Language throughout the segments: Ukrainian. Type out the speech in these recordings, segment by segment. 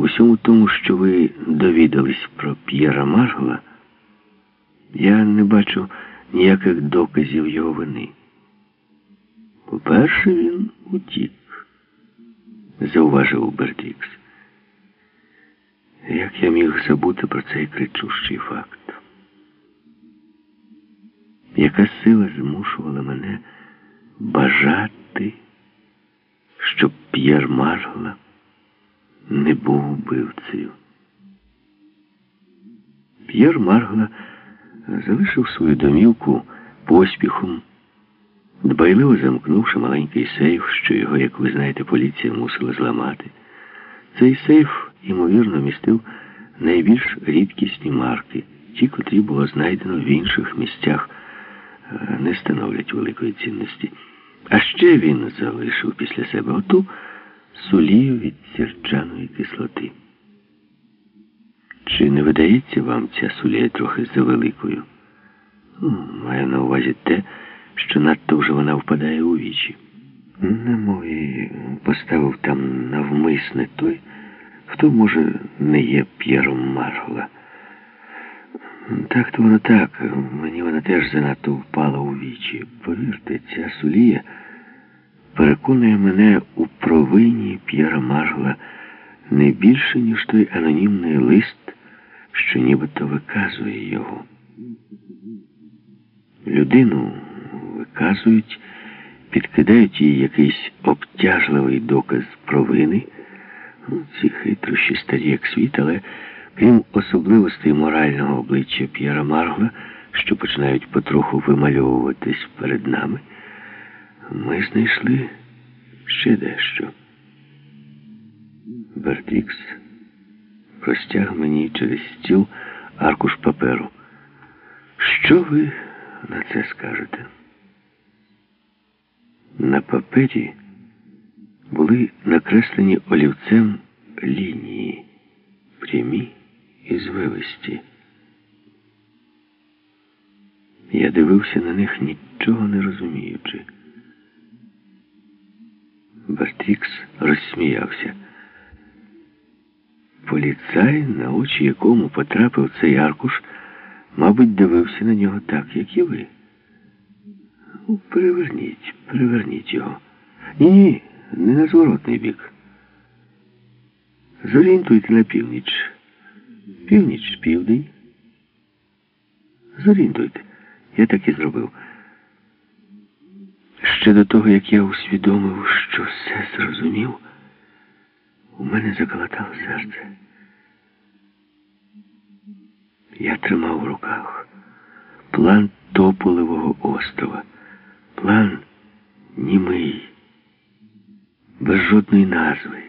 в усьому тому, що ви довідались про П'єра Маргла, я не бачу ніяких доказів його вини. По-перше, він утік, зауважив Бертрікс. Як я міг забути про цей кричущий факт? Яка сила змушувала мене бажати, щоб П'єр Маргла не був убивцею? П'єр Маргла залишив свою домівку поспіхом, дбайливо замкнувши маленький сейф, що його, як ви знаєте, поліція мусила зламати. Цей сейф, ймовірно, містив найбільш рідкісні марки, ті, котрі було знайдено в інших місцях, е, не становлять великої цінності. А ще він залишив після себе оту сулію від сірчаної кислоти. Чи не видається вам ця сулія трохи завеликою? Ну, Маю на увазі те, що надто вже вона впадає у вічі. Немов і поставив там навмисне той, хто, може, не є П'єром Маргола. Так то воно так. Мені вона теж занадто впала у вічі. Повірте, ця сулія переконує мене у провині П'єра Маргла не більше, ніж той анонімний лист, що нібито виказує його. Людину виказують, підкидають їй якийсь обтяжливий доказ провини. Ну, Ці хитрощі старі як світ, але крім особливостей морального обличчя П'єра Маргла, що починають потроху вимальовуватись перед нами, ми знайшли ще дещо. Бертрікс простяг мені через стіл аркуш паперу. Що ви на це скажете? На папері були накреслені олівцем лінії, прямі і звивисті. Я дивився на них, нічого не розуміючи. Бертрікс розсміявся. Поліцай, на очі якому потрапив цей аркуш, мабуть, дивився на нього так, як і ви. Ну, Переверніть, переверніть його. Ні-ні, не на зворотний бік. Зорієнтуйте на північ. Північ, південь. Зорієнтуйте. Я так і зробив. Ще до того, як я усвідомив, що все зрозумів, у мене заколотало серце. Я тримав в руках план Тополевого острова. План німий, без жодної назви.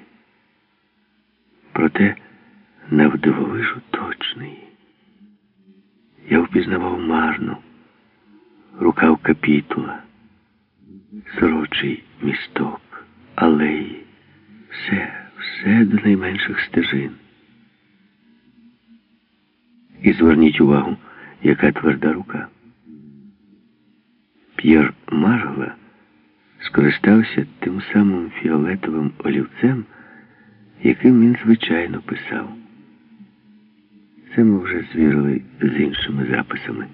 Проте навдивовижу точний. Я впізнавав марну, рукав капітула, сорочий місток, алеї, все, все до найменших стежин. І зверніть увагу, яка тверда рука. П'єр Маргла скористався тим самим фіолетовим олівцем, яким він звичайно писав. Це ми вже звірили з іншими записами.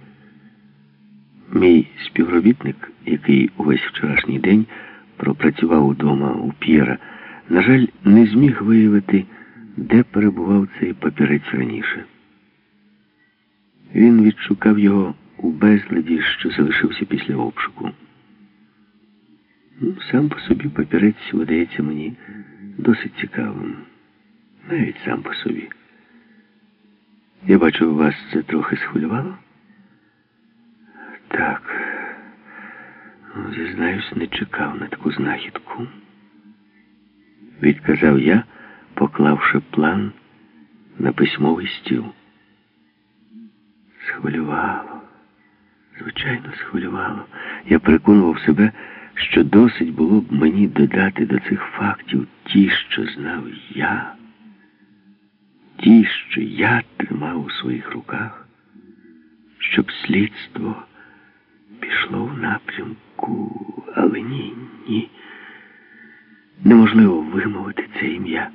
Мій співробітник, який увесь вчорашній день пропрацював удома у П'єра, на жаль, не зміг виявити, де перебував цей папірець раніше. Він відшукав його у безладі, що залишився після обшуку. Ну, Сам по собі папірець видається мені досить цікавим. Навіть сам по собі. Я бачу, вас це трохи схвилювало? Так. Зізнаюсь, не чекав на таку знахідку. Відказав я, поклавши план на письмовий стіл. Схвилювало. Звичайно, схвилювало. Я переконував себе, що досить було б мені додати до цих фактів ті, що знав я, ті, що я тримав у своїх руках, щоб слідство пішло в напрямку, але ні, ні. Неможливо вимовити це ім'я.